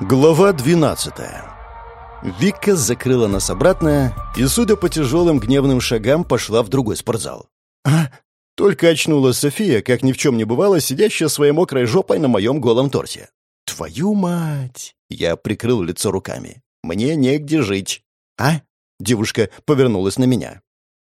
Глава 12 Вика закрыла нас обратно и, судя по тяжелым гневным шагам, пошла в другой спортзал. А? Только очнулась София, как ни в чем не бывало, сидящая своей мокрой жопой на моем голом торте. «Твою мать!» Я прикрыл лицо руками. «Мне негде жить». «А?» Девушка повернулась на меня.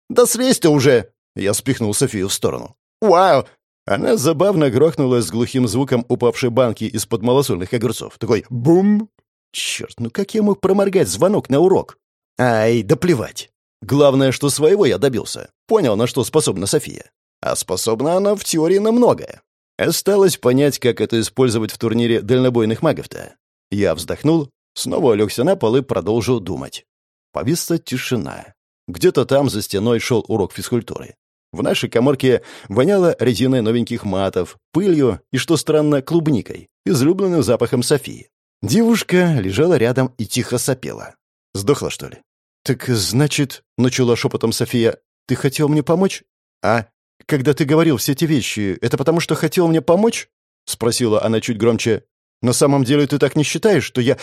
«Да слезь ты уже!» Я спихнул Софию в сторону. «Вау! Она забавно грохнулась с глухим звуком упавшей банки из-под малосольных огурцов. Такой «бум!» Черт, ну как я мог проморгать звонок на урок? Ай, да плевать. Главное, что своего я добился. Понял, на что способна София. А способна она в теории на многое. Осталось понять, как это использовать в турнире дальнобойных магов-то. Я вздохнул, снова легся на пол и продолжил думать. Повисла тишина. Где-то там за стеной шел урок физкультуры. В нашей коморке воняло резиной новеньких матов, пылью и, что странно, клубникой, излюбленным запахом Софии. Девушка лежала рядом и тихо сопела. Сдохла, что ли? «Так, значит, — начала шепотом София, — ты хотел мне помочь? А когда ты говорил все эти вещи, это потому что хотел мне помочь?» — спросила она чуть громче. «На самом деле ты так не считаешь, что я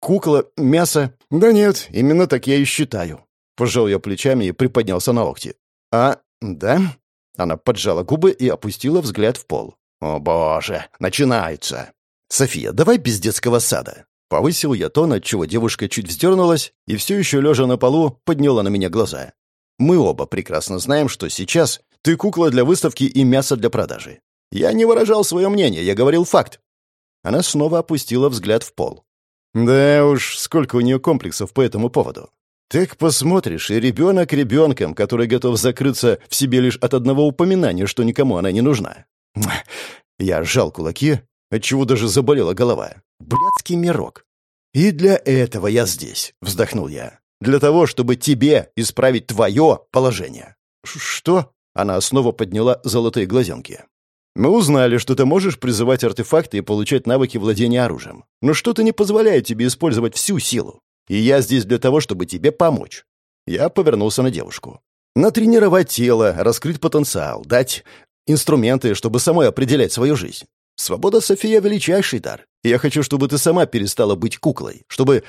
кукла, мясо?» «Да нет, именно так я и считаю». Пожал я плечами и приподнялся на локти. «А «Да?» Она поджала губы и опустила взгляд в пол. «О, боже, начинается!» «София, давай без детского сада!» Повысил я тон, отчего девушка чуть вздернулась и все еще, лежа на полу, подняла на меня глаза. «Мы оба прекрасно знаем, что сейчас ты кукла для выставки и мясо для продажи. Я не выражал свое мнение, я говорил факт». Она снова опустила взгляд в пол. «Да уж, сколько у нее комплексов по этому поводу. Так посмотришь, и ребенок ребенком, который готов закрыться в себе лишь от одного упоминания, что никому она не нужна. Я сжал кулаки, отчего даже заболела голова. Блядский мирок. «И для этого я здесь», — вздохнул я. «Для того, чтобы тебе исправить твое положение». «Что?» — она снова подняла золотые глазенки. «Мы узнали, что ты можешь призывать артефакты и получать навыки владения оружием. Но что-то не позволяет тебе использовать всю силу. И я здесь для того, чтобы тебе помочь». Я повернулся на девушку. «Натренировать тело, раскрыть потенциал, дать инструменты, чтобы самой определять свою жизнь. Свобода, София, величайший дар. Я хочу, чтобы ты сама перестала быть куклой, чтобы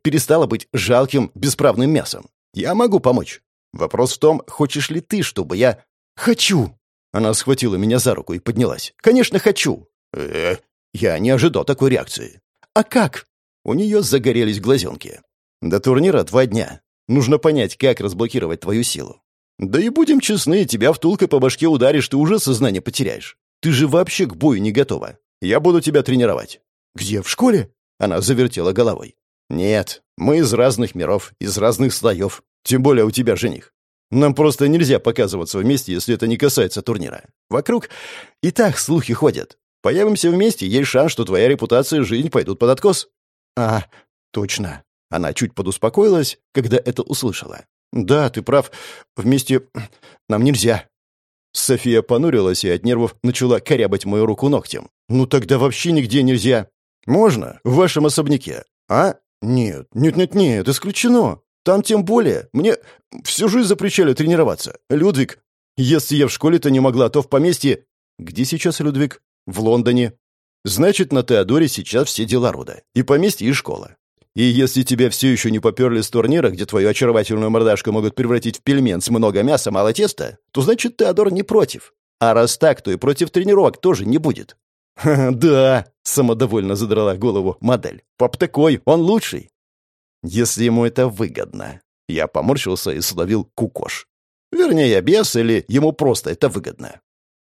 перестала быть жалким, бесправным мясом. Я могу помочь. Вопрос в том, хочешь ли ты, чтобы я... Хочу!» Она схватила меня за руку и поднялась. «Конечно, хочу!» э -э, Я не ожидал такой реакции. «А как?» У нее загорелись глазенки. До турнира два дня. Нужно понять, как разблокировать твою силу. Да и будем честны, тебя втулкой по башке ударишь, ты уже сознание потеряешь. Ты же вообще к бою не готова. Я буду тебя тренировать. Где, в школе? Она завертела головой. Нет, мы из разных миров, из разных слоев. Тем более у тебя жених. Нам просто нельзя показываться вместе, если это не касается турнира. Вокруг и так слухи ходят. Появимся вместе, есть шанс, что твоя репутация и жизнь пойдут под откос. А, точно. Она чуть подуспокоилась, когда это услышала. «Да, ты прав. Вместе нам нельзя». София понурилась и от нервов начала корябать мою руку ногтем. «Ну тогда вообще нигде нельзя». «Можно? В вашем особняке». «А? Нет, нет-нет-нет, исключено. Там тем более. Мне всю жизнь запрещали тренироваться. Людвиг, если я в школе-то не могла, то в поместье...» «Где сейчас Людвиг?» «В Лондоне». «Значит, на Теодоре сейчас все дела рода. И поместье, и школа. И если тебя все еще не поперли с турнира, где твою очаровательную мордашку могут превратить в пельмен с много мяса, мало теста, то значит, Теодор не против. А раз так, то и против тренировок тоже не будет. «Да», — самодовольно задрала голову модель. «Пап такой, он лучший». «Если ему это выгодно». Я поморщился и словил кукош. Вернее, без или ему просто это выгодно.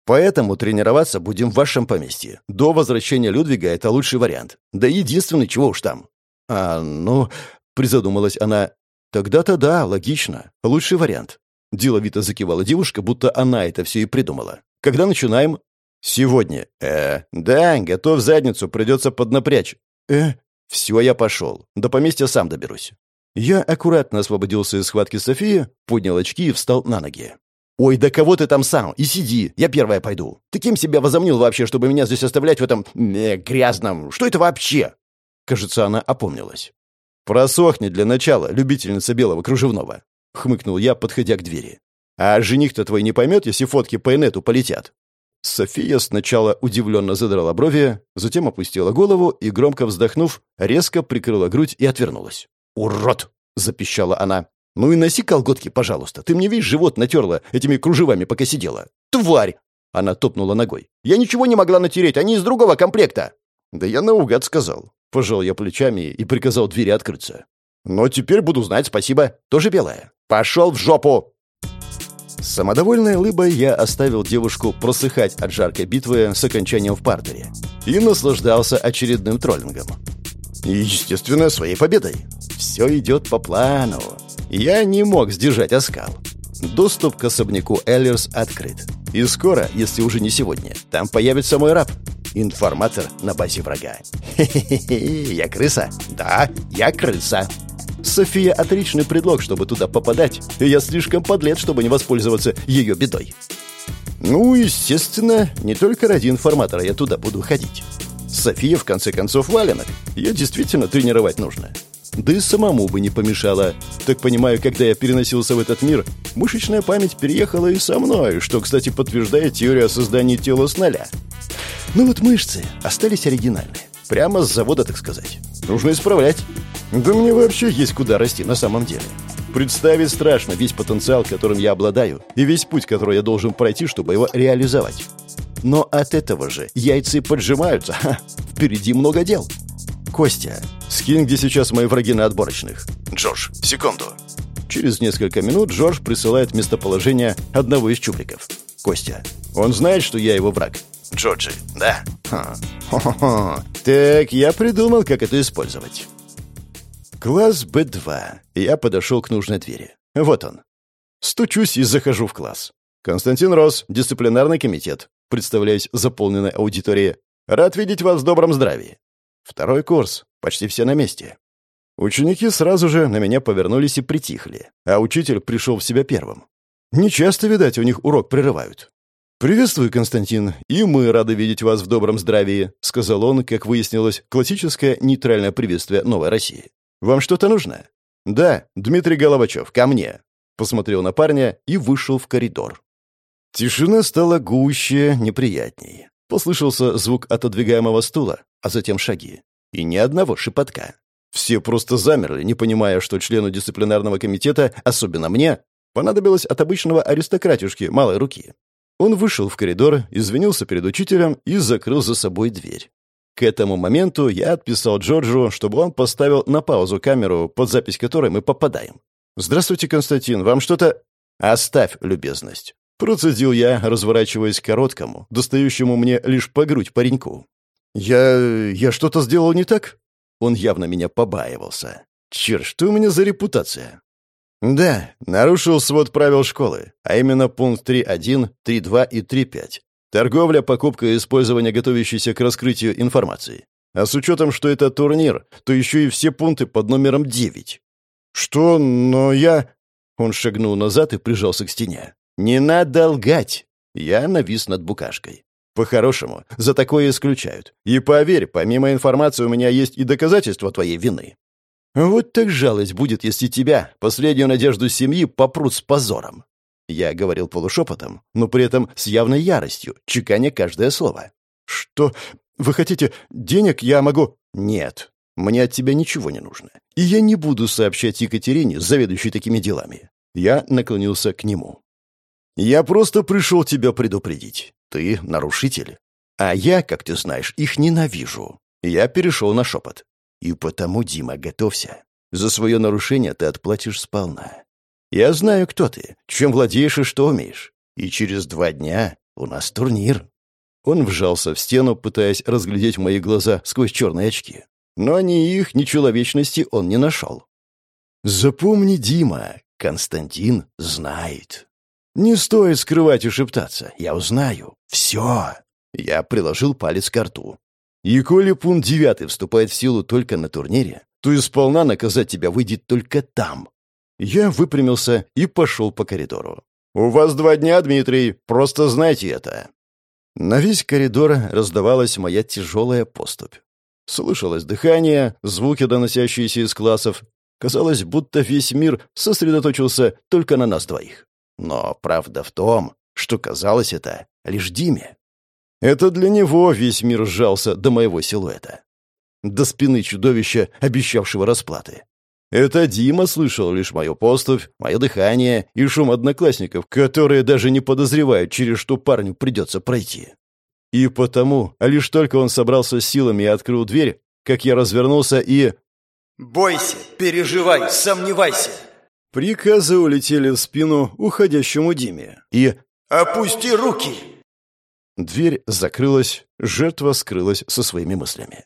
Поэтому тренироваться будем в вашем поместье. До возвращения Людвига это лучший вариант. Да единственный, чего уж там. «А, ну...» — призадумалась она. «Тогда-то да, логично. Лучший вариант». Деловито закивала девушка, будто она это все и придумала. «Когда начинаем?» «Сегодня». «Э, да, готов задницу, придется поднапрячь». «Э, все, я пошел. До поместья сам доберусь». Я аккуратно освободился из схватки Софии, поднял очки и встал на ноги. «Ой, да кого ты там сам? И сиди, я первая пойду. Ты кем себя возомнил вообще, чтобы меня здесь оставлять в этом... Э, грязном? Что это вообще?» Кажется, она опомнилась. «Просохни для начала, любительница белого кружевного», — хмыкнул я, подходя к двери. «А жених-то твой не поймет, если фотки по инету полетят?» София сначала удивленно задрала брови, затем опустила голову и, громко вздохнув, резко прикрыла грудь и отвернулась. «Урод!» — запищала она. «Ну и носи колготки, пожалуйста. Ты мне весь живот натерла этими кружевами, пока сидела. Тварь!» Она топнула ногой. «Я ничего не могла натереть, они из другого комплекта!» «Да я наугад сказал». Пожал я плечами и приказал двери открыться. «Но теперь буду знать, спасибо. Тоже белая. Пошел в жопу!» Самодовольной лыбой я оставил девушку просыхать от жаркой битвы с окончанием в партере и наслаждался очередным троллингом. Естественно, своей победой. Все идет по плану. Я не мог сдержать оскал. Доступ к особняку Эллерс открыт. И скоро, если уже не сегодня, там появится мой раб. Информатор на базе врага. Хе-хе-хе, я крыса? Да, я крыса. София — отличный предлог, чтобы туда попадать, я слишком подлец, чтобы не воспользоваться ее бедой. Ну, естественно, не только ради информатора я туда буду ходить. София, в конце концов, валенок. Ее действительно тренировать нужно. Да и самому бы не помешало. Так понимаю, когда я переносился в этот мир, мышечная память переехала и со мной, что, кстати, подтверждает теорию о создании тела с нуля. Ну вот мышцы остались оригинальные. Прямо с завода, так сказать. Нужно исправлять. Да мне вообще есть куда расти на самом деле. Представить страшно весь потенциал, которым я обладаю, и весь путь, который я должен пройти, чтобы его реализовать. Но от этого же яйца поджимаются. Ха, впереди много дел. Костя, скинь, где сейчас мои враги на отборочных. Джордж, секунду. Через несколько минут Джордж присылает местоположение одного из чубриков. Костя, он знает, что я его враг. Джорджи, да? Ха. Хо-хо-хо. Так, я придумал, как это использовать. Класс Б2. Я подошел к нужной двери. Вот он. Стучусь и захожу в класс. Константин Рос, дисциплинарный комитет. Представляюсь заполненной аудитории. Рад видеть вас в добром здравии. Второй курс. Почти все на месте. Ученики сразу же на меня повернулись и притихли, а учитель пришел в себя первым. Не часто, видать, у них урок прерывают. «Приветствую, Константин, и мы рады видеть вас в добром здравии», сказал он, как выяснилось, классическое нейтральное приветствие Новой России. Вам что-то нужно?» «Да, Дмитрий Головачев, ко мне!» Посмотрел на парня и вышел в коридор. Тишина стала гуще, неприятней. Послышался звук отодвигаемого стула, а затем шаги. И ни одного шепотка. Все просто замерли, не понимая, что члену дисциплинарного комитета, особенно мне, понадобилось от обычного аристократюшки малой руки. Он вышел в коридор, извинился перед учителем и закрыл за собой дверь. К этому моменту я отписал Джорджу, чтобы он поставил на паузу камеру, под запись которой мы попадаем. «Здравствуйте, Константин, вам что-то...» «Оставь любезность». Процедил я, разворачиваясь к короткому, достающему мне лишь по грудь пареньку. «Я... я что-то сделал не так?» Он явно меня побаивался. «Черт, что у меня за репутация?» «Да, нарушил свод правил школы, а именно пункт 3.1, 3.2 и 3.5. Торговля, покупка и использование готовящейся к раскрытию информации. А с учетом, что это турнир, то еще и все пункты под номером 9. «Что? Но я...» Он шагнул назад и прижался к стене. «Не надо лгать!» Я навис над букашкой. «По-хорошему, за такое исключают. И поверь, помимо информации у меня есть и доказательства твоей вины. Вот так жалость будет, если тебя, последнюю надежду семьи, попрут с позором. Я говорил полушепотом, но при этом с явной яростью, чеканя каждое слово. «Что? Вы хотите денег? Я могу...» «Нет, мне от тебя ничего не нужно. И я не буду сообщать Екатерине, заведующей такими делами». Я наклонился к нему. «Я просто пришел тебя предупредить. Ты нарушитель. А я, как ты знаешь, их ненавижу». Я перешел на шепот. «И потому, Дима, готовься. За свое нарушение ты отплатишь сполна. Я знаю, кто ты, чем владеешь и что умеешь. И через два дня у нас турнир». Он вжался в стену, пытаясь разглядеть мои глаза сквозь черные очки. Но ни их, ни человечности он не нашел. «Запомни, Дима, Константин знает. Не стоит скрывать и шептаться. Я узнаю. Все». Я приложил палец к рту. «И коли пункт девятый вступает в силу только на турнире, то и сполна наказать тебя выйдет только там, я выпрямился и пошел по коридору. «У вас два дня, Дмитрий, просто знайте это». На весь коридор раздавалась моя тяжелая поступь. Слышалось дыхание, звуки, доносящиеся из классов. Казалось, будто весь мир сосредоточился только на нас двоих. Но правда в том, что казалось это лишь Диме. Это для него весь мир сжался до моего силуэта. До спины чудовища, обещавшего расплаты. Это Дима слышал лишь мою поступь, мое дыхание и шум одноклассников, которые даже не подозревают, через что парню придется пройти. И потому, а лишь только он собрался с силами и открыл дверь, как я развернулся и... «Бойся, переживай, сомневайся!» Приказы улетели в спину уходящему Диме. И... «Опусти руки!» Дверь закрылась, жертва скрылась со своими мыслями.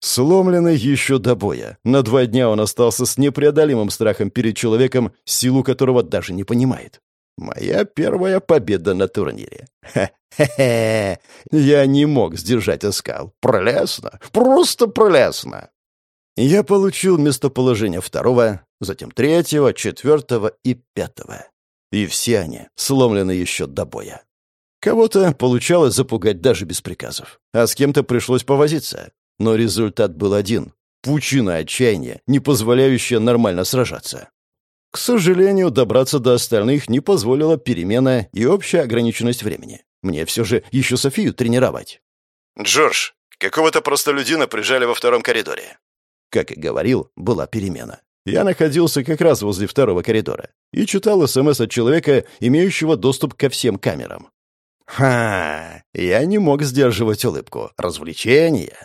Сломленный еще до боя, на два дня он остался с непреодолимым страхом перед человеком, силу которого даже не понимает. Моя первая победа на турнире. Хе-хе-хе. Я не мог сдержать оскал. Прелестно. Просто прелестно. Я получил местоположение второго, затем третьего, четвертого и пятого. И все они сломлены еще до боя. Кого-то получалось запугать даже без приказов, а с кем-то пришлось повозиться. Но результат был один — пучина отчаяния, не позволяющая нормально сражаться. К сожалению, добраться до остальных не позволила перемена и общая ограниченность времени. Мне все же еще Софию тренировать. «Джордж, какого-то простолюдина прижали во втором коридоре». Как и говорил, была перемена. Я находился как раз возле второго коридора и читал СМС от человека, имеющего доступ ко всем камерам. Ха! Я не мог сдерживать улыбку. Развлечение.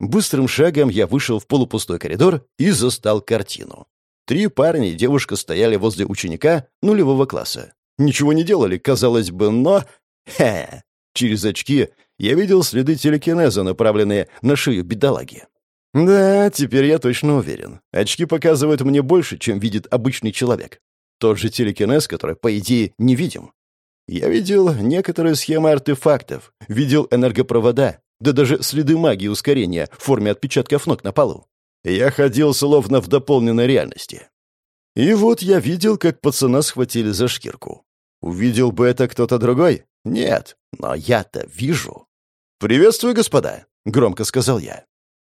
Быстрым шагом я вышел в полупустой коридор и застал картину. Три парня и девушка стояли возле ученика нулевого класса. Ничего не делали, казалось бы, но... Хе! Через очки я видел следы телекинеза, направленные на шею бедолаги. Да, теперь я точно уверен. Очки показывают мне больше, чем видит обычный человек. Тот же телекинез, который, по идее, не видим. Я видел некоторые схемы артефактов, видел энергопровода, да даже следы магии ускорения в форме отпечатков ног на полу. Я ходил словно в дополненной реальности. И вот я видел, как пацана схватили за шкирку. Увидел бы это кто-то другой? Нет, но я-то вижу. «Приветствую, господа», — громко сказал я.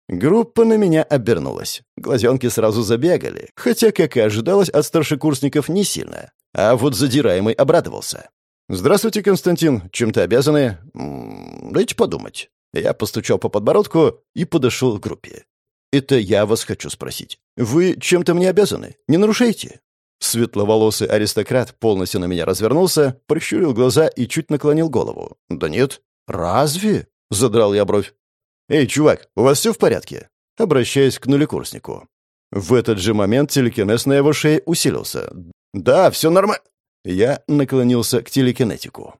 Группа на меня обернулась. Глазенки сразу забегали, хотя, как и ожидалось, от старшекурсников не сильно. А вот задираемый обрадовался. «Здравствуйте, Константин. Чем-то обязаны?» «Дайте подумать». Я постучал по подбородку и подошел к группе. «Это я вас хочу спросить. Вы чем-то мне обязаны? Не нарушайте?» Светловолосый аристократ полностью на меня развернулся, прищурил глаза и чуть наклонил голову. «Да нет». «Разве?» — задрал я бровь. «Эй, чувак, у вас все в порядке?» Обращаясь к нулекурснику. В этот же момент телекинез на его шее усилился. «Да, все нормально». Я наклонился к телекинетику.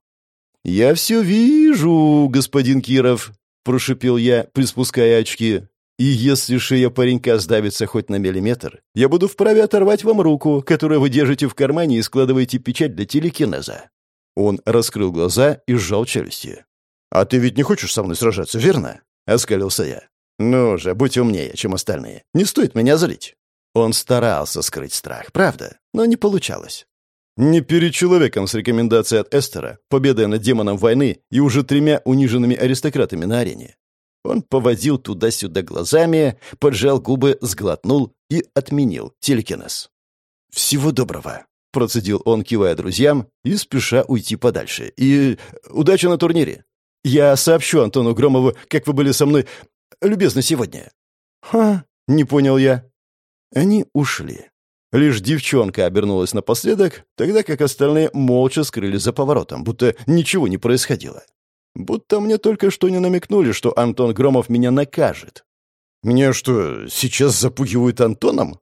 «Я все вижу, господин Киров», — прошипел я, приспуская очки. И если шея паренька сдавится хоть на миллиметр, я буду вправе оторвать вам руку, которую вы держите в кармане и складываете печать для телекинеза». Он раскрыл глаза и сжал челюсти. «А ты ведь не хочешь со мной сражаться, верно?» — оскалился я. «Ну же, будь умнее, чем остальные. Не стоит меня злить». Он старался скрыть страх, правда, но не получалось. Не перед человеком с рекомендацией от Эстера, победой над демоном войны и уже тремя униженными аристократами на арене. Он поводил туда-сюда глазами, поджал губы, сглотнул и отменил телекинез. «Всего доброго», — процедил он, кивая друзьям и спеша уйти подальше. «И удачи на турнире. Я сообщу Антону Громову, как вы были со мной любезны сегодня». «Ха», — не понял я. Они ушли. Лишь девчонка обернулась напоследок, тогда как остальные молча скрылись за поворотом, будто ничего не происходило. Будто мне только что не намекнули, что Антон Громов меня накажет. Меня что, сейчас запугивают Антоном?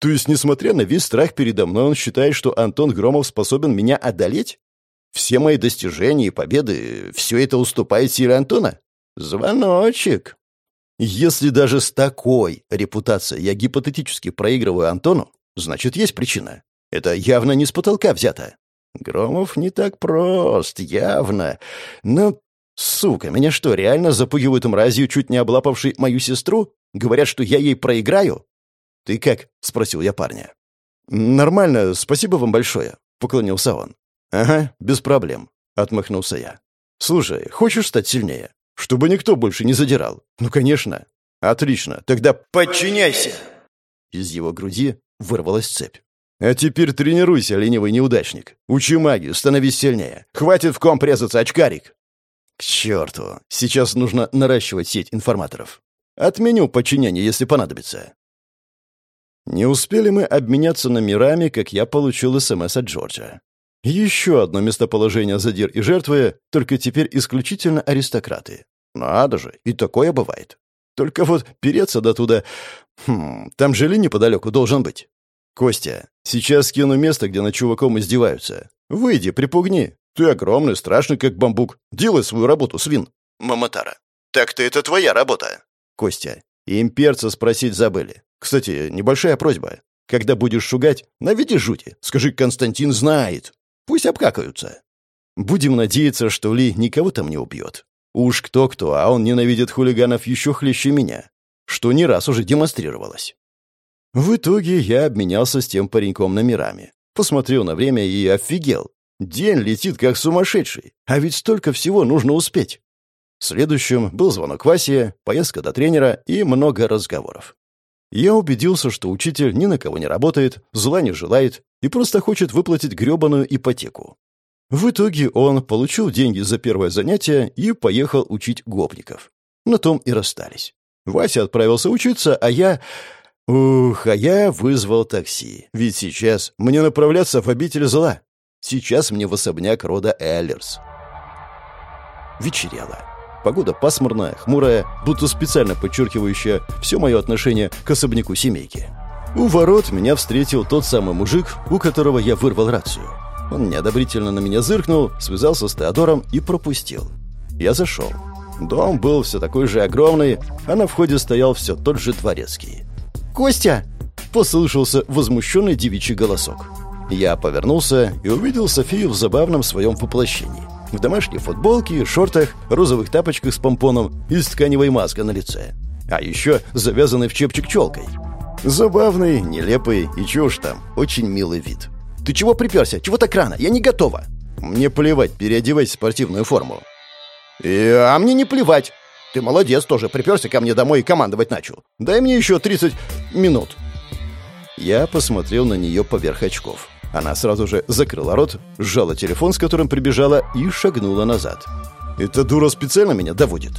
То есть, несмотря на весь страх передо мной, он считает, что Антон Громов способен меня одолеть? Все мои достижения и победы, все это уступает силе Антона? Звоночек. Если даже с такой репутацией я гипотетически проигрываю Антону, значит, есть причина. Это явно не с потолка взято. Громов не так прост, явно. Но Сука, меня что, реально запугивают мразью, чуть не облапавшей мою сестру? Говорят, что я ей проиграю? Ты как? спросил я парня. Нормально, спасибо вам большое, поклонился он. Ага, без проблем, отмахнулся я. Слушай, хочешь стать сильнее? Чтобы никто больше не задирал. Ну, конечно. Отлично. Тогда подчиняйся. Из его груди вырвалась цепь. А теперь тренируйся, ленивый неудачник. Учи магию, становись сильнее. Хватит в ком презаться, очкарик. К черту, сейчас нужно наращивать сеть информаторов. Отменю подчинение, если понадобится. Не успели мы обменяться номерами, как я получил СМС от Джорджа. Еще одно местоположение задир и жертвы, только теперь исключительно аристократы. Надо же, и такое бывает. Только вот переться до туда... Хм, там жили неподалеку должен быть. Костя, сейчас скину место, где на чуваком издеваются. Выйди, припугни. Ты огромный, страшный, как бамбук. Делай свою работу, свин. Маматара. Так-то это твоя работа. Костя, имперца спросить забыли. Кстати, небольшая просьба. Когда будешь шугать, наведи жути. Скажи, Константин знает. Пусть обкакаются. Будем надеяться, что Ли никого там не убьет. Уж кто-кто, а он ненавидит хулиганов еще хлеще меня, что не раз уже демонстрировалось. В итоге я обменялся с тем пареньком номерами. Посмотрел на время и офигел. День летит как сумасшедший, а ведь столько всего нужно успеть. Следующим был звонок Васе, поездка до тренера и много разговоров. Я убедился, что учитель ни на кого не работает, зла не желает и просто хочет выплатить грёбаную ипотеку. В итоге он получил деньги за первое занятие и поехал учить гопников. На том и расстались. Вася отправился учиться, а я... Ух, а я вызвал такси. Ведь сейчас мне направляться в обитель зла. Сейчас мне в особняк рода Эллерс. Вечерело. Погода пасмурная, хмурая, будто специально подчеркивающая все мое отношение к особняку семейки. У ворот меня встретил тот самый мужик, у которого я вырвал рацию. Он неодобрительно на меня зыркнул, связался с Теодором и пропустил. Я зашел. Дом был все такой же огромный, а на входе стоял все тот же дворецкий. «Костя!» — послышался возмущенный девичий голосок. Я повернулся и увидел Софию в забавном своем воплощении. В домашней футболке, шортах, розовых тапочках с помпоном и с тканевой маской на лице. А еще завязанный в чепчик челкой. Забавный, нелепый и чушь там, очень милый вид. «Ты чего приперся? Чего так рано? Я не готова!» «Мне плевать, переодевайся в спортивную форму». И, «А мне не плевать. Ты молодец тоже, приперся ко мне домой и командовать начал. Дай мне еще 30 минут». Я посмотрел на нее поверх очков. Она сразу же закрыла рот, сжала телефон, с которым прибежала, и шагнула назад. «Эта дура специально меня доводит?»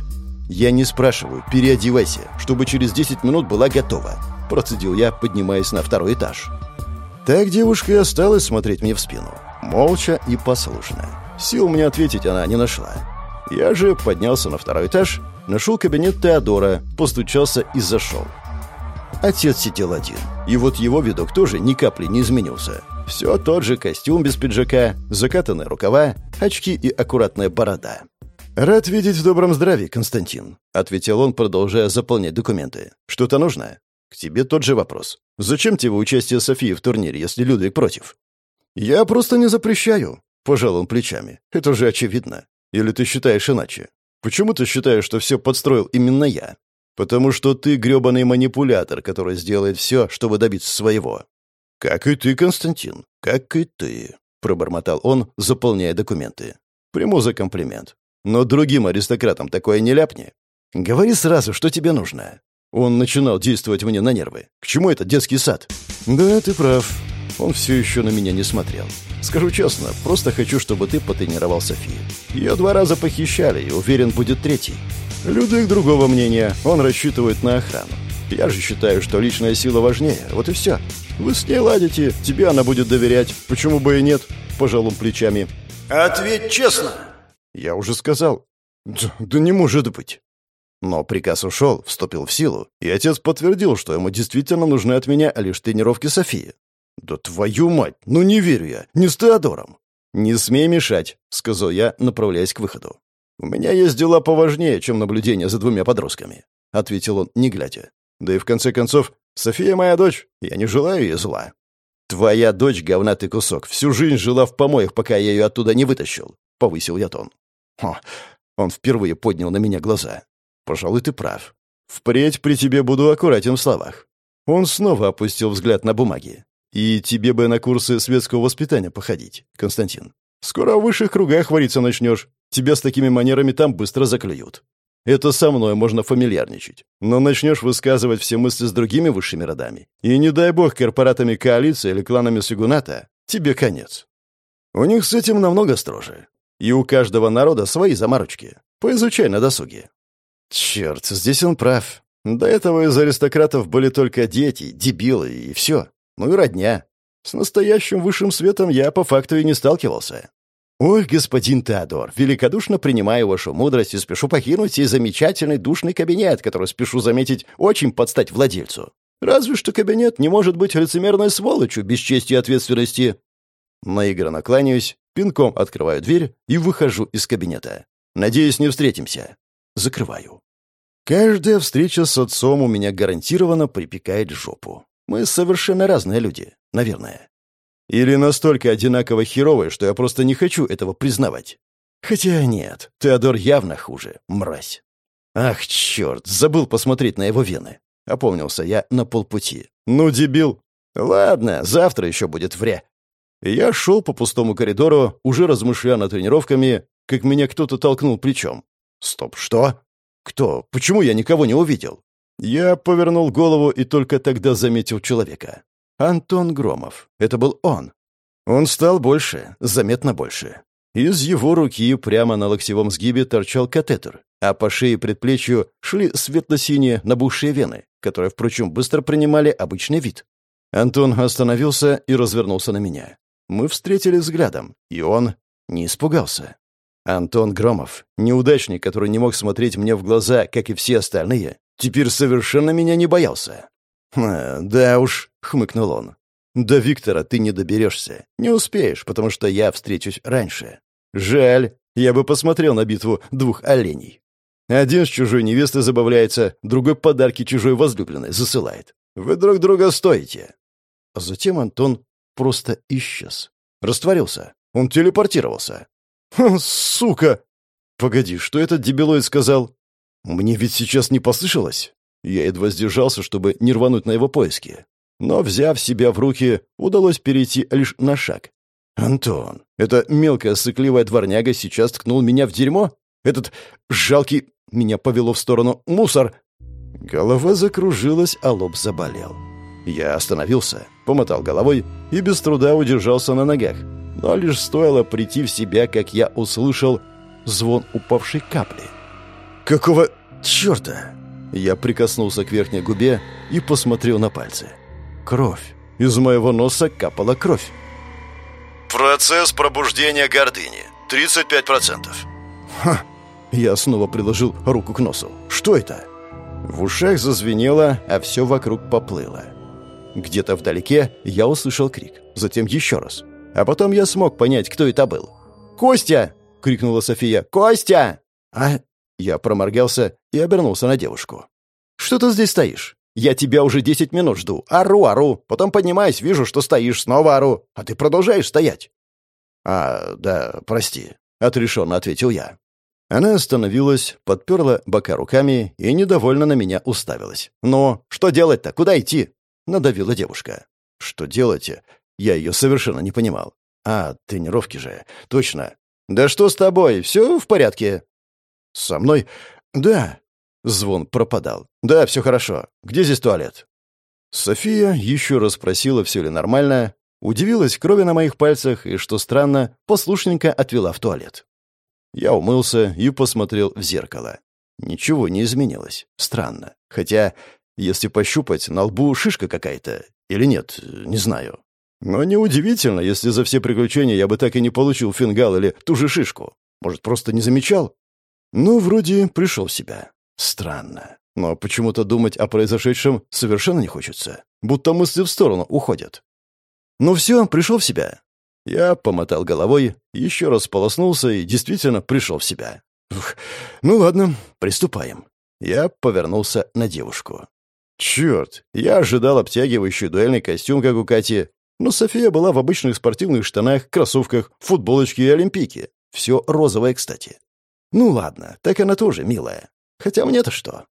«Я не спрашиваю, переодевайся, чтобы через 10 минут была готова», процедил я, поднимаясь на второй этаж. Так девушка и осталась смотреть мне в спину. Молча и послушно. Сил мне ответить она не нашла. Я же поднялся на второй этаж, нашел кабинет Теодора, постучался и зашел. Отец сидел один. И вот его видок тоже ни капли не изменился. Все тот же костюм без пиджака, закатанные рукава, очки и аккуратная борода. «Рад видеть в добром здравии, Константин», — ответил он, продолжая заполнять документы. «Что-то нужно?» К тебе тот же вопрос. Зачем тебе участие Софии в турнире, если Людвиг против? Я просто не запрещаю, пожал он плечами. Это же очевидно. Или ты считаешь иначе? Почему ты считаешь, что все подстроил именно я? Потому что ты грёбаный манипулятор, который сделает все, чтобы добиться своего. Как и ты, Константин, как и ты, пробормотал он, заполняя документы. Приму за комплимент. Но другим аристократам такое не ляпни. Говори сразу, что тебе нужно. Он начинал действовать мне на нервы. К чему этот детский сад? Да, ты прав. Он все еще на меня не смотрел. Скажу честно, просто хочу, чтобы ты потренировал Софию. Ее два раза похищали, и уверен, будет третий. Людвиг другого мнения. Он рассчитывает на охрану. Я же считаю, что личная сила важнее. Вот и все. Вы с ней ладите, тебе она будет доверять. Почему бы и нет? Пожалуй, плечами. Ответь честно. Я уже сказал. Да, да не может быть. Но приказ ушел, вступил в силу, и отец подтвердил, что ему действительно нужны от меня лишь тренировки Софии. «Да твою мать! Ну не верю я! Не с Теодором!» «Не смей мешать», — сказал я, направляясь к выходу. «У меня есть дела поважнее, чем наблюдение за двумя подростками», — ответил он, не глядя. «Да и в конце концов, София моя дочь, я не желаю ей зла». «Твоя дочь, говнатый кусок, всю жизнь жила в помоях, пока я ее оттуда не вытащил», — повысил я тон. Хо, он впервые поднял на меня глаза. Пожалуй, ты прав. Впредь при тебе буду аккуратен в словах. Он снова опустил взгляд на бумаги. И тебе бы на курсы светского воспитания походить, Константин. Скоро в высших кругах вариться начнешь. Тебя с такими манерами там быстро заклюют. Это со мной можно фамильярничать. Но начнешь высказывать все мысли с другими высшими родами. И не дай бог корпоратами коалиции или кланами Сигуната, тебе конец. У них с этим намного строже. И у каждого народа свои заморочки. Поизучай на досуге». Черт, здесь он прав. До этого из аристократов были только дети, дебилы и все. Ну и родня. С настоящим высшим светом я по факту и не сталкивался. «Ой, господин Теодор, великодушно принимаю вашу мудрость и спешу покинуть сей замечательный душный кабинет, который, спешу заметить, очень подстать владельцу. Разве что кабинет не может быть лицемерной сволочью без чести и ответственности». Наигранно кланяюсь, пинком открываю дверь и выхожу из кабинета. Надеюсь, не встретимся. Закрываю. Каждая встреча с отцом у меня гарантированно припекает жопу. Мы совершенно разные люди, наверное. Или настолько одинаково херовые, что я просто не хочу этого признавать. Хотя нет, Теодор явно хуже, мразь. Ах, черт, забыл посмотреть на его вены. Опомнился я на полпути. Ну, дебил. Ладно, завтра еще будет вре. Я шел по пустому коридору, уже размышляя над тренировками, как меня кто-то толкнул плечом. Стоп, что? Кто? Почему я никого не увидел? Я повернул голову и только тогда заметил человека. Антон Громов. Это был он. Он стал больше, заметно больше. Из его руки прямо на локтевом сгибе торчал катетер, а по шее и предплечью шли светло-синие набухшие вены, которые, впрочем, быстро принимали обычный вид. Антон остановился и развернулся на меня. Мы встретились взглядом, и он не испугался. Антон Громов, неудачник, который не мог смотреть мне в глаза, как и все остальные, теперь совершенно меня не боялся. «Да уж», — хмыкнул он. «До Виктора ты не доберешься. Не успеешь, потому что я встречусь раньше. Жаль, я бы посмотрел на битву двух оленей. Один с чужой невестой забавляется, другой подарки чужой возлюбленной засылает. Вы друг друга стоите». А затем Антон просто исчез. Растворился. Он телепортировался. «Сука!» «Погоди, что этот дебилоид сказал?» «Мне ведь сейчас не послышалось?» Я едва сдержался, чтобы не рвануть на его поиски. Но, взяв себя в руки, удалось перейти лишь на шаг. «Антон, эта мелкая сыкливая дворняга сейчас ткнул меня в дерьмо? Этот жалкий... Меня повело в сторону мусор!» Голова закружилась, а лоб заболел. Я остановился, помотал головой и без труда удержался на ногах. Но лишь стоило прийти в себя, как я услышал звон упавшей капли. «Какого черта?» Я прикоснулся к верхней губе и посмотрел на пальцы. Кровь. Из моего носа капала кровь. Процесс пробуждения гордыни. 35%. Ха! Я снова приложил руку к носу. Что это? В ушах зазвенело, а все вокруг поплыло. Где-то вдалеке я услышал крик. Затем еще раз. А потом я смог понять, кто это был. «Костя!» — крикнула София. «Костя!» «А я проморгался и обернулся на девушку. «Что ты здесь стоишь? Я тебя уже десять минут жду. Ору, ору. Потом поднимаюсь, вижу, что стоишь, снова ору. А ты продолжаешь стоять». «А, да, прости», — отрешенно ответил я. Она остановилась, подперла бока руками и недовольно на меня уставилась. «Ну, что делать-то? Куда идти?» — надавила девушка. «Что делать?» Я ее совершенно не понимал. «А, тренировки же. Точно. Да что с тобой? Все в порядке?» «Со мной?» «Да». Звон пропадал. «Да, все хорошо. Где здесь туалет?» София еще раз спросила, все ли нормально, удивилась крови на моих пальцах и, что странно, послушненько отвела в туалет. Я умылся и посмотрел в зеркало. Ничего не изменилось. Странно. Хотя, если пощупать, на лбу шишка какая-то. Или нет, не знаю. Но неудивительно, если за все приключения я бы так и не получил фингал или ту же шишку. Может, просто не замечал? Ну, вроде пришел в себя. Странно. Но почему-то думать о произошедшем совершенно не хочется. Будто мысли в сторону уходят. Ну все, пришел в себя. Я помотал головой, еще раз полоснулся и действительно пришел в себя. Ух, ну ладно, приступаем. Я повернулся на девушку. Черт, я ожидал обтягивающий дуэльный костюм, как у Кати, но София была в обычных спортивных штанах, кроссовках, футболочке и олимпийке. Все розовое, кстати. Ну ладно, так она тоже милая. Хотя мне-то что?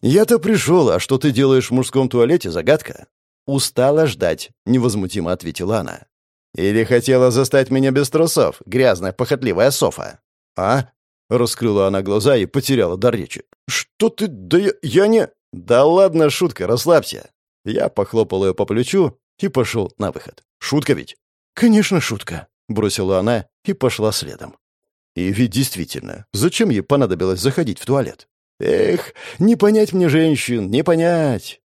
Я-то пришел, а что ты делаешь в мужском туалете, загадка. Устала ждать, невозмутимо ответила она. Или хотела застать меня без трусов, грязная, похотливая Софа. А? Раскрыла она глаза и потеряла дар речи. Что ты? Да я, я не... Да ладно, шутка, расслабься. Я похлопал ее по плечу и пошел на выход. Шутка ведь? Конечно, шутка, бросила она и пошла следом. И ведь действительно, зачем ей понадобилось заходить в туалет? Эх, не понять мне женщин, не понять.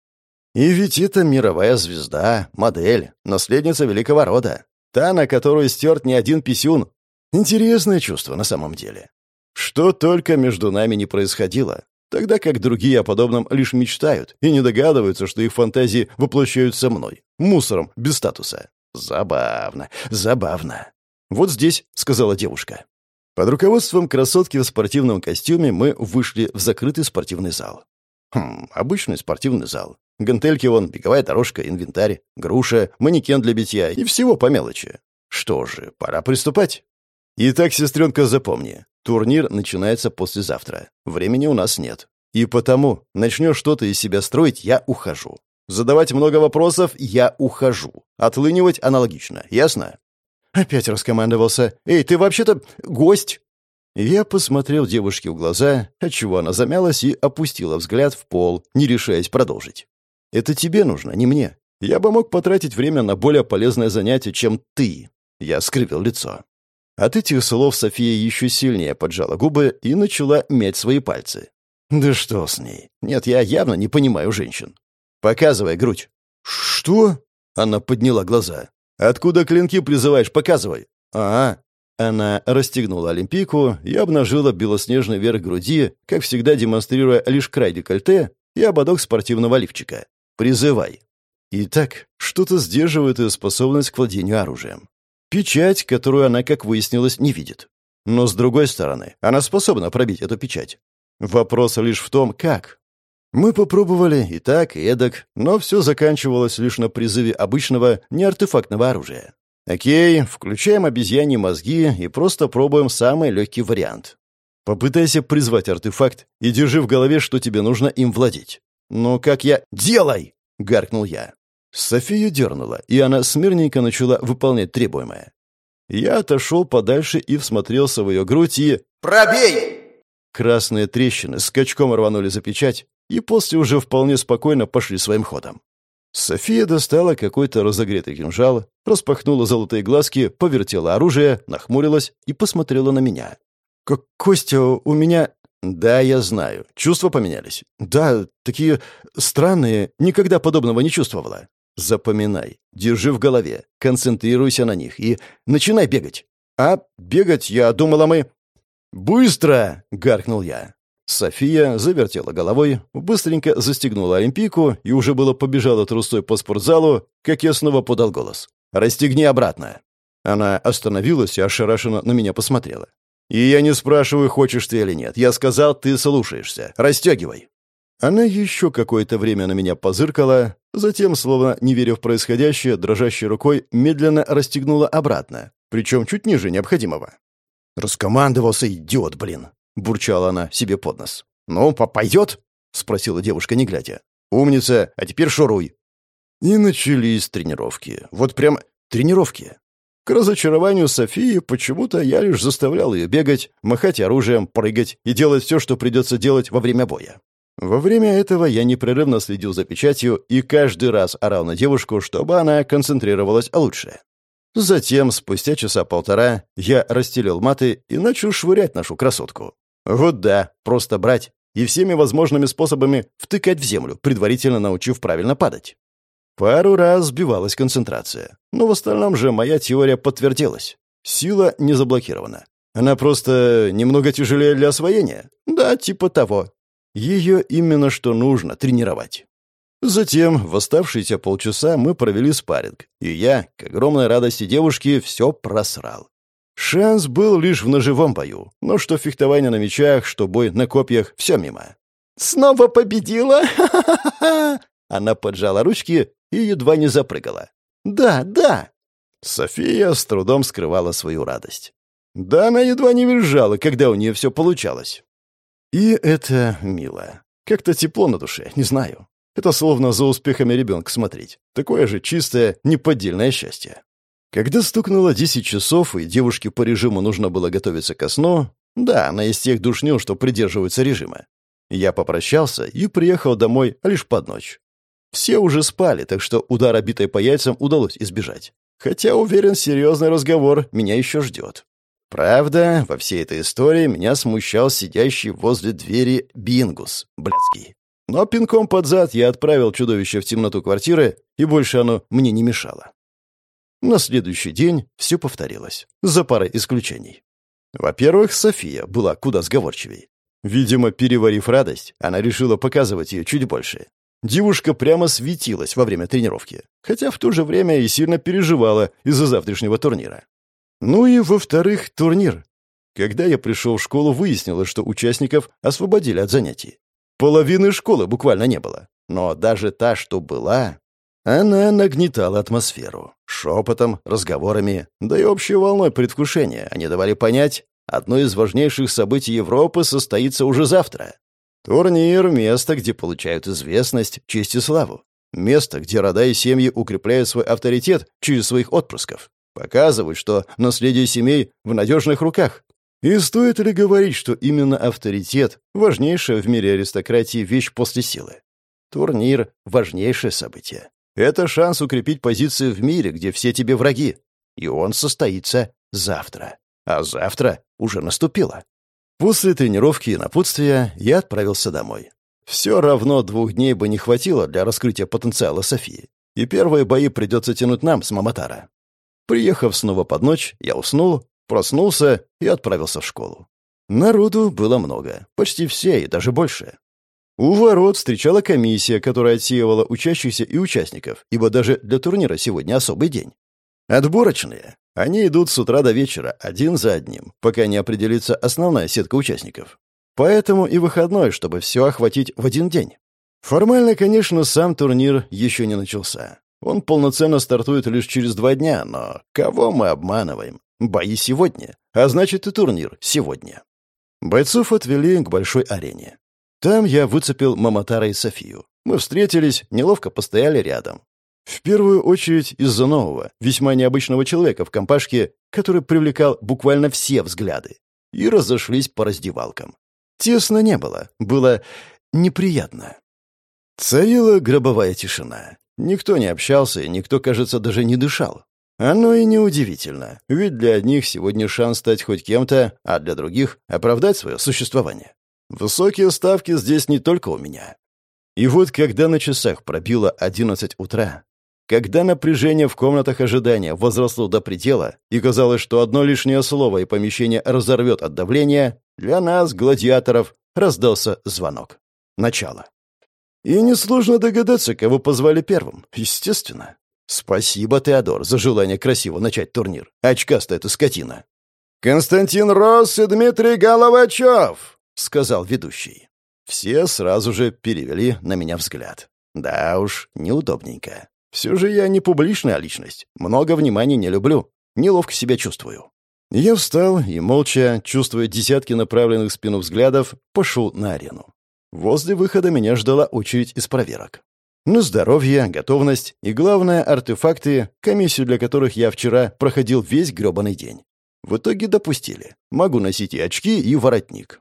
И ведь это мировая звезда, модель, наследница великого рода. Та, на которую стерт не один писюн. Интересное чувство на самом деле. Что только между нами не происходило, тогда как другие о подобном лишь мечтают и не догадываются, что их фантазии воплощаются мной, мусором, без статуса. Забавно, забавно. «Вот здесь», — сказала девушка. Под руководством красотки в спортивном костюме мы вышли в закрытый спортивный зал. Хм, обычный спортивный зал. Гантельки вон, беговая дорожка, инвентарь, груша, манекен для битья и всего по мелочи. Что же, пора приступать. Итак, сестренка, запомни. Турнир начинается послезавтра. Времени у нас нет. И потому начнешь что-то из себя строить, я ухожу. Задавать много вопросов — я ухожу. Отлынивать аналогично. Ясно? Опять раскомандовался. «Эй, ты вообще-то гость!» Я посмотрел девушке в глаза, отчего она замялась и опустила взгляд в пол, не решаясь продолжить. «Это тебе нужно, не мне. Я бы мог потратить время на более полезное занятие, чем ты». Я скривил лицо. От этих слов София еще сильнее поджала губы и начала мять свои пальцы. «Да что с ней? Нет, я явно не понимаю женщин. Показывай грудь». «Что?» Она подняла глаза. «Откуда клинки призываешь? Показывай!» «А, она расстегнула олимпийку и обнажила белоснежный верх груди, как всегда демонстрируя лишь край декольте и ободок спортивного лифчика. «Призывай». Итак, что-то сдерживает ее способность к владению оружием. Печать, которую она, как выяснилось, не видит. Но, с другой стороны, она способна пробить эту печать. Вопрос лишь в том, как. Мы попробовали и так, и эдак, но все заканчивалось лишь на призыве обычного, неартефактного оружия. Окей, включаем обезьяньи мозги и просто пробуем самый легкий вариант. Попытайся призвать артефакт и держи в голове, что тебе нужно им владеть. «Ну как я...» «Делай!» — гаркнул я. Софию дернула, и она смирненько начала выполнять требуемое. Я отошел подальше и всмотрелся в ее грудь и... «Пробей!» Красные трещины скачком рванули за печать, и после уже вполне спокойно пошли своим ходом. София достала какой-то разогретый кинжал, распахнула золотые глазки, повертела оружие, нахмурилась и посмотрела на меня. «Как Костя, у меня...» «Да, я знаю. Чувства поменялись. Да, такие странные. Никогда подобного не чувствовала. Запоминай. Держи в голове. Концентрируйся на них и начинай бегать. А бегать, я думала, мы...» «Быстро!» — гаркнул я. София завертела головой, быстренько застегнула олимпийку и уже было побежала трусой по спортзалу, как я снова подал голос. «Расстегни обратно». Она остановилась и ошарашенно на меня посмотрела. «И я не спрашиваю, хочешь ты или нет. Я сказал, ты слушаешься. Расстегивай». Она еще какое-то время на меня позыркала, затем, словно не веря в происходящее, дрожащей рукой медленно расстегнула обратно, причем чуть ниже необходимого. «Раскомандовался, идиот, блин!» — бурчала она себе под нос. «Ну, пойдет?» — спросила девушка, не глядя. «Умница, а теперь шуруй». И начались тренировки. Вот прям тренировки. К разочарованию Софии почему-то я лишь заставлял ее бегать, махать оружием, прыгать и делать все, что придется делать во время боя. Во время этого я непрерывно следил за печатью и каждый раз орал на девушку, чтобы она концентрировалась лучше. Затем, спустя часа полтора, я расстелил маты и начал швырять нашу красотку. Вот да, просто брать и всеми возможными способами втыкать в землю, предварительно научив правильно падать. Пару раз сбивалась концентрация, но в остальном же моя теория подтвердилась. Сила не заблокирована. Она просто немного тяжелее для освоения? Да, типа того. Ее именно что нужно тренировать. Затем в оставшиеся полчаса мы провели спарринг, и я, к огромной радости девушки, все просрал. Шанс был лишь в ножевом бою, но что фехтование на мечах, что бой на копьях — все мимо. «Снова победила? Она поджала ручки и едва не запрыгала. «Да, да!» София с трудом скрывала свою радость. Да, она едва не визжала, когда у нее все получалось. И это мило. Как-то тепло на душе, не знаю. Это словно за успехами ребенка смотреть. Такое же чистое, неподдельное счастье. Когда стукнуло 10 часов, и девушке по режиму нужно было готовиться ко сну, да, она из тех душнил, что придерживаются режима. Я попрощался и приехал домой лишь под ночь. Все уже спали, так что удар битой по яйцам удалось избежать. Хотя, уверен, серьезный разговор меня еще ждет. Правда, во всей этой истории меня смущал сидящий возле двери Бингус, блядский. Но пинком под зад я отправил чудовище в темноту квартиры, и больше оно мне не мешало. На следующий день все повторилось, за парой исключений. Во-первых, София была куда сговорчивей. Видимо, переварив радость, она решила показывать ее чуть больше. Девушка прямо светилась во время тренировки, хотя в то же время и сильно переживала из-за завтрашнего турнира. Ну и, во-вторых, турнир. Когда я пришел в школу, выяснилось, что участников освободили от занятий. Половины школы буквально не было. Но даже та, что была, она нагнетала атмосферу. Шепотом, разговорами, да и общей волной предвкушения они давали понять, одно из важнейших событий Европы состоится уже завтра. Турнир — место, где получают известность, честь и славу. Место, где рода и семьи укрепляют свой авторитет через своих отпрысков. Показывают, что наследие семей в надежных руках. И стоит ли говорить, что именно авторитет — важнейшая в мире аристократии вещь после силы? Турнир — важнейшее событие. Это шанс укрепить позиции в мире, где все тебе враги. И он состоится завтра. А завтра уже наступило. После тренировки и напутствия я отправился домой. Все равно двух дней бы не хватило для раскрытия потенциала Софии. И первые бои придется тянуть нам с Маматара. Приехав снова под ночь, я уснул, проснулся и отправился в школу. Народу было много, почти все и даже больше. У ворот встречала комиссия, которая отсеивала учащихся и участников, ибо даже для турнира сегодня особый день. Отборочные. Они идут с утра до вечера, один за одним, пока не определится основная сетка участников. Поэтому и выходной, чтобы все охватить в один день. Формально, конечно, сам турнир еще не начался. Он полноценно стартует лишь через два дня, но кого мы обманываем? Бои сегодня, а значит и турнир сегодня. Бойцов отвели к большой арене. Там я выцепил Маматара и Софию. Мы встретились, неловко постояли рядом. В первую очередь из-за нового, весьма необычного человека в компашке, который привлекал буквально все взгляды. И разошлись по раздевалкам. Тесно не было, было неприятно. Царила гробовая тишина. Никто не общался, и никто, кажется, даже не дышал. Оно и неудивительно, ведь для одних сегодня шанс стать хоть кем-то, а для других — оправдать свое существование. Высокие ставки здесь не только у меня. И вот когда на часах пробило 11 утра, когда напряжение в комнатах ожидания возросло до предела, и казалось, что одно лишнее слово и помещение разорвет от давления, для нас, гладиаторов, раздался звонок. Начало. И несложно догадаться, кого позвали первым. Естественно. Спасибо, Теодор, за желание красиво начать турнир. Очкастая эта скотина. «Константин Росс и Дмитрий Головачев!» — сказал ведущий. Все сразу же перевели на меня взгляд. Да уж, неудобненько. Все же я не публичная личность. Много внимания не люблю. Неловко себя чувствую. Я встал и, молча, чувствуя десятки направленных спину взглядов, пошел на арену. Возле выхода меня ждала очередь из проверок. На здоровье, готовность и, главное, артефакты, комиссию для которых я вчера проходил весь грёбаный день. В итоге допустили. Могу носить и очки, и воротник.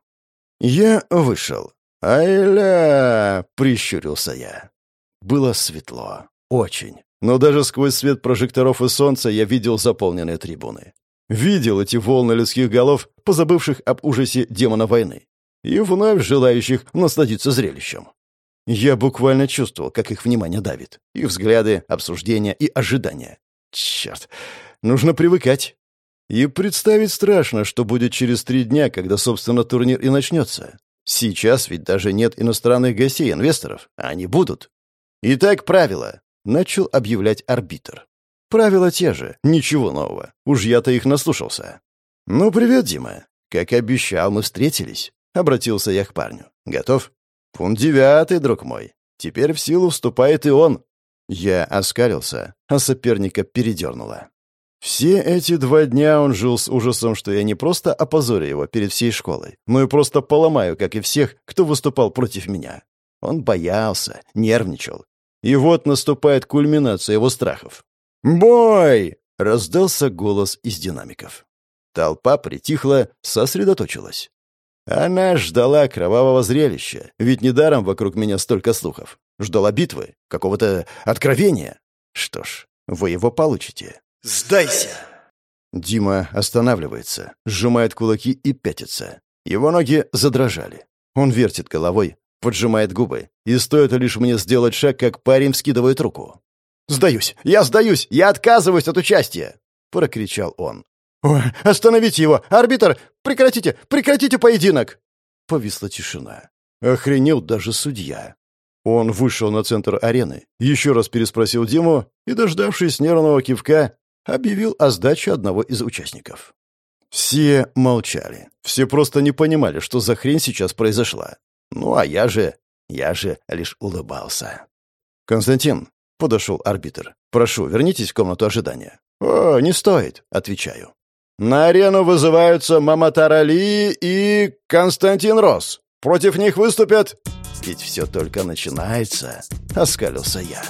Я вышел. «Айля!» — прищурился я. Было светло. Очень. Но даже сквозь свет прожекторов и солнца я видел заполненные трибуны. Видел эти волны людских голов, позабывших об ужасе демона войны. И вновь желающих насладиться зрелищем. Я буквально чувствовал, как их внимание давит. Их взгляды, обсуждения и ожидания. Черт, нужно привыкать. И представить страшно, что будет через три дня, когда, собственно, турнир и начнется. Сейчас ведь даже нет иностранных гостей, инвесторов, а они будут. Итак, правила. Начал объявлять арбитр. Правила те же, ничего нового. Уж я-то их наслушался. «Ну, привет, Дима. Как обещал, мы встретились». Обратился я к парню. «Готов?» «Пункт девятый, друг мой. Теперь в силу вступает и он». Я оскалился, а соперника передернуло. Все эти два дня он жил с ужасом, что я не просто опозорю его перед всей школой, но и просто поломаю, как и всех, кто выступал против меня. Он боялся, нервничал. И вот наступает кульминация его страхов. «Бой!» — раздался голос из динамиков. Толпа притихла, сосредоточилась. Она ждала кровавого зрелища, ведь недаром вокруг меня столько слухов. Ждала битвы, какого-то откровения. Что ж, вы его получите. Сдайся!» Дима останавливается, сжимает кулаки и пятится. Его ноги задрожали. Он вертит головой, поджимает губы, и стоит лишь мне сделать шаг, как парень вскидывает руку. «Сдаюсь! Я сдаюсь! Я отказываюсь от участия!» — прокричал он. «Ой, остановите его! Арбитр! Прекратите! Прекратите поединок!» Повисла тишина. Охренел даже судья. Он вышел на центр арены, еще раз переспросил Диму и, дождавшись нервного кивка, объявил о сдаче одного из участников. Все молчали. Все просто не понимали, что за хрень сейчас произошла. Ну, а я же... я же лишь улыбался. «Константин», — подошел арбитр, — «прошу, вернитесь в комнату ожидания». «О, не стоит», — отвечаю. «На арену вызываются Маматар Али и Константин Рос. Против них выступят...» «Ведь все только начинается», — оскалился я.